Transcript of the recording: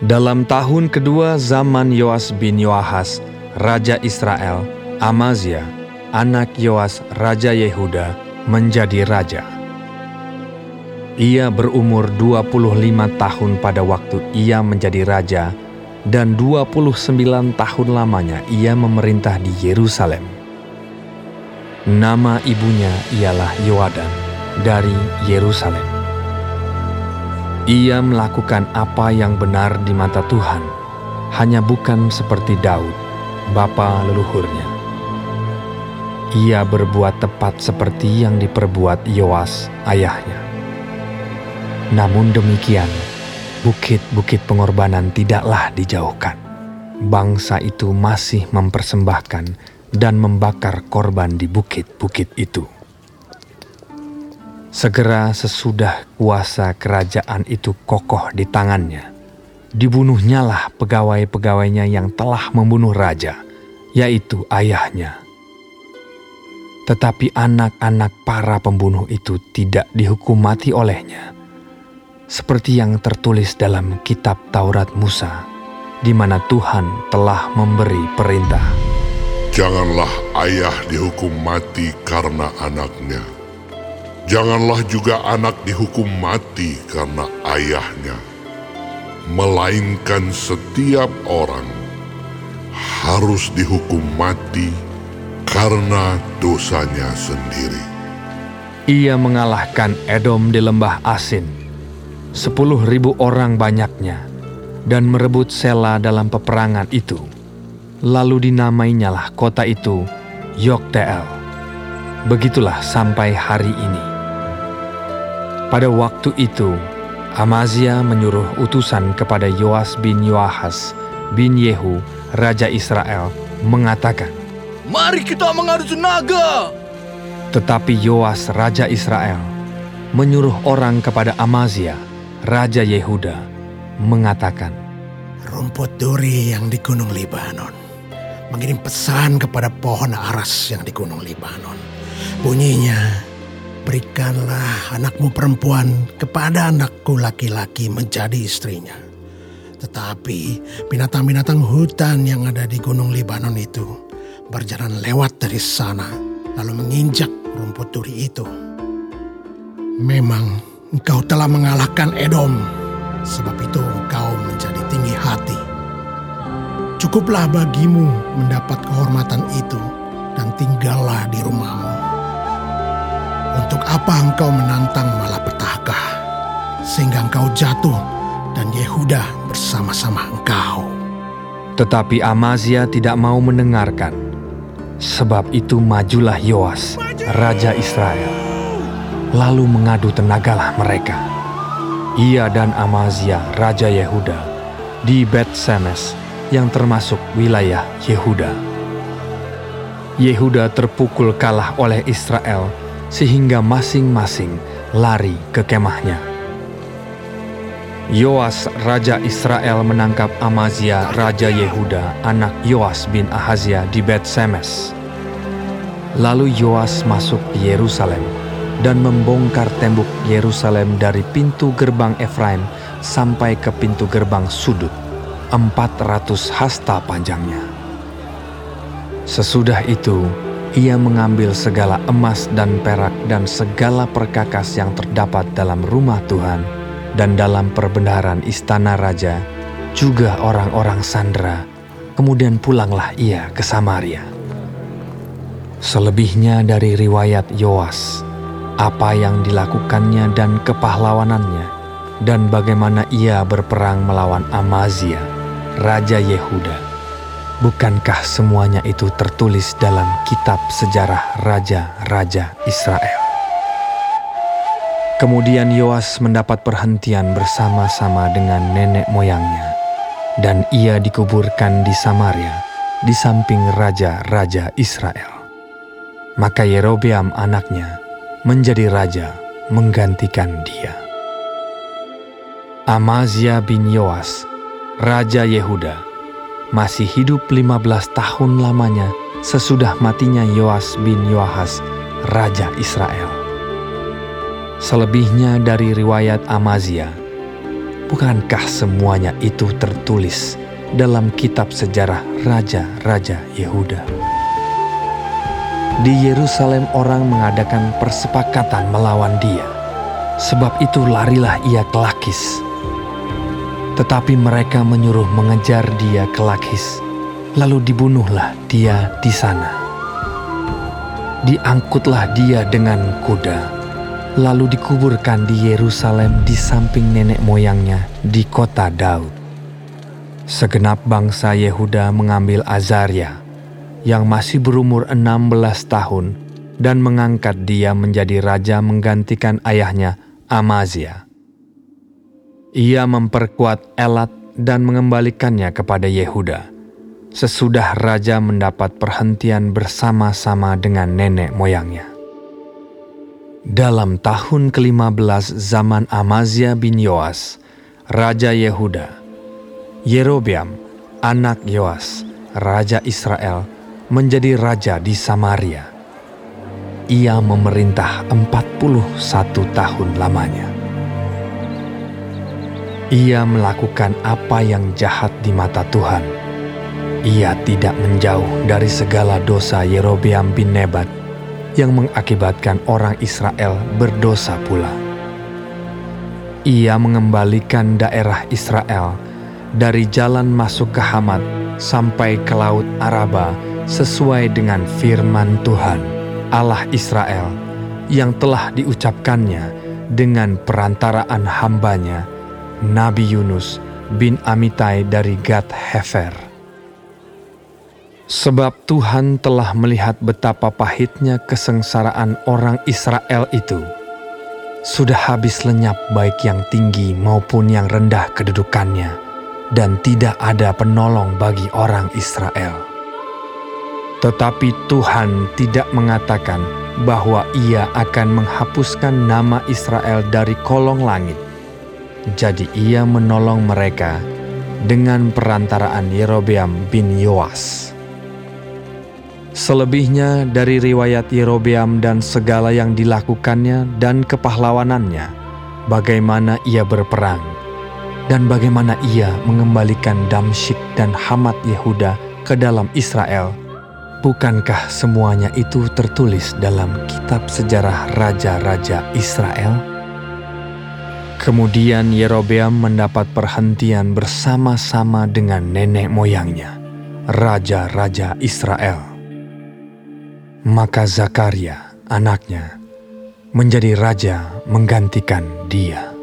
Dalam tahun kedua zaman Yoas bin Yoahas, Raja Israel, Amazia, anak Yoas Raja Yehuda, menjadi raja. Ia berumur 25 tahun pada waktu ia menjadi raja dan 29 tahun lamanya ia memerintah di Yerusalem. Nama ibunya ialah Yoadan dari Yerusalem. Ia melakukan apa yang benar di mata Tuhan, hanya bukan seperti Daud, bapa leluhurnya. Ia berbuat tepat seperti yang diperbuat Yoas, ayahnya. Namun demikian, bukit-bukit pengorbanan tidaklah dijauhkan. Bangsa itu masih mempersembahkan dan membakar korban di bukit-bukit itu. Segera sesudah kuasa kerajaan itu kokoh di tangannya, dibunuhnyalah pegawai-pegawainya yang telah membunuh raja, yaitu ayahnya. Tetapi anak-anak para pembunuh itu tidak dihukum mati olehnya, seperti yang tertulis dalam kitab Taurat Musa, di mana Tuhan telah memberi perintah. Janganlah ayah dihukum mati karena anaknya Janganlah juga anak dihukum mati karena ayahnya, melainkan setiap orang harus dihukum mati karena dosanya sendiri. Ia mengalahkan Edom di lembah Asin, sepuluh ribu orang banyaknya, dan merebut Sela dalam peperangan itu. Lalu dinamainyalah kota itu Yokteel. Begitulah sampai hari ini. Pada waktu itu, Amazia menyuruh utusan kepada Yoas bin Yoahas bin Yehu, Raja Israel, mengatakan, Mari kita mengadu tenaga. Tetapi Yoas, Raja Israel, menyuruh orang kepada Amazia, Raja Yehuda, mengatakan, Rumput duri yang di Gunung Libanon mengirim pesan kepada pohon aras yang di Gunung Libanon. Bunyinya, berikanlah anakmu perempuan kepada anakku laki-laki menjadi istrinya. Tetapi binatang-binatang hutan yang ada di gunung Libanon itu berjalan lewat dari sana lalu menginjak rumput duri itu. Memang engkau telah mengalahkan Edom, sebab itu engkau menjadi tinggi hati. Cukuplah bagimu mendapat kehormatan itu dan tinggallah di rumahmu. Untuk apa engkau menantang malapetaka, sehingga engkau jatuh dan Yehuda bersama-sama engkau. Tetapi Amazia tidak mau mendengarkan. Sebab itu majulah Yoas, Raja Israel. Lalu mengadu tenagalah mereka. Ia dan Amazia, Raja Yehuda, di Bet Semes yang termasuk wilayah Yehuda. Yehuda terpukul kalah oleh Israel sehingga masing-masing lari ke kemahnya. Yoas Raja Israel menangkap Amazia Raja Yehuda anak Yoas bin Ahazia di Bet Semes. Lalu Yoas masuk ke Yerusalem dan membongkar tembok Yerusalem dari pintu gerbang Efraim sampai ke pintu gerbang sudut, 400 hasta panjangnya. Sesudah itu, ia mengambil segala emas dan perak dan segala perkakas yang terdapat dalam rumah Tuhan dan dalam perbendaharaan istana raja, juga orang-orang Sandra. Kemudian pulanglah ia ke Samaria. Selebihnya dari riwayat Yoas, apa yang dilakukannya dan kepahlawanannya, dan bagaimana ia berperang melawan Amazia, Raja Yehuda. Bukankah semuanya itu tertulis dalam kitab sejarah Raja-Raja Israel? Kemudian Yoas mendapat perhentian bersama-sama dengan nenek moyangnya, dan ia dikuburkan di Samaria, di samping raja-raja Israel. Maka Yerobeam anaknya menjadi raja menggantikan dia. Amazia bin Yoas, Raja Yehuda, masih hidup 15 tahun lamanya sesudah matinya Yoas bin Yoahas, Raja Israel. Selebihnya dari riwayat Amazia, bukankah semuanya itu tertulis dalam kitab sejarah raja-raja Yehuda? Di Yerusalem orang mengadakan persepakatan melawan dia. Sebab itu larilah ia ke Lakis. Tetapi mereka menyuruh mengejar dia ke Lakis. Lalu dibunuhlah dia di sana. Diangkutlah dia dengan kuda. Lalu dikuburkan di Yerusalem di samping nenek moyangnya di kota Daud. Segenap bangsa Yehuda mengambil Azaria, yang masih berumur 16 tahun dan mengangkat dia menjadi raja menggantikan ayahnya Amazia. Ia memperkuat Elat dan mengembalikannya kepada Yehuda. Sesudah raja mendapat perhentian bersama-sama dengan nenek moyangnya. Dalam tahun ke-15 zaman Amazia bin Yoas, Raja Yehuda, Yerobeam, anak Yoas, Raja Israel, menjadi raja di Samaria. Ia memerintah 41 tahun lamanya. Ia melakukan apa yang jahat di mata Tuhan. Ia tidak menjauh dari segala dosa Yerobeam bin Nebat yang mengakibatkan orang Israel berdosa pula. Ia mengembalikan daerah Israel dari jalan masuk ke Hamat sampai ke Laut Araba sesuai dengan firman Tuhan, Allah Israel, yang telah diucapkannya dengan perantaraan hambanya, Nabi Yunus bin Amitai dari Gad Hefer. Sebab Tuhan telah melihat betapa pahitnya kesengsaraan orang Israel itu. Sudah habis lenyap baik yang tinggi maupun yang rendah kedudukannya, dan tidak ada penolong bagi orang Israel. Tetapi Tuhan tidak mengatakan bahwa Ia akan menghapuskan nama Israel dari kolong langit. Jadi Ia menolong mereka dengan perantaraan Yerobeam bin Yoas. Selebihnya dari riwayat Yerobeam dan segala yang dilakukannya dan kepahlawanannya, bagaimana ia berperang, dan bagaimana ia mengembalikan Damsyik dan Hamat Yehuda ke dalam Israel Bukankah semuanya itu tertulis dalam kitab sejarah raja-raja Israel? Kemudian Yerobeam mendapat perhentian bersama-sama dengan nenek moyangnya, raja-raja Israel. Maka Zakaria, anaknya, menjadi raja menggantikan dia.